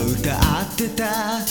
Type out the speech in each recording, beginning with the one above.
と歌ってた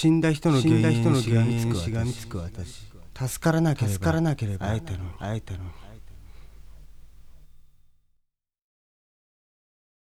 死んだ人の死んだ人の原因し。がみつく私助からなければ助からなければ。あえてのあえての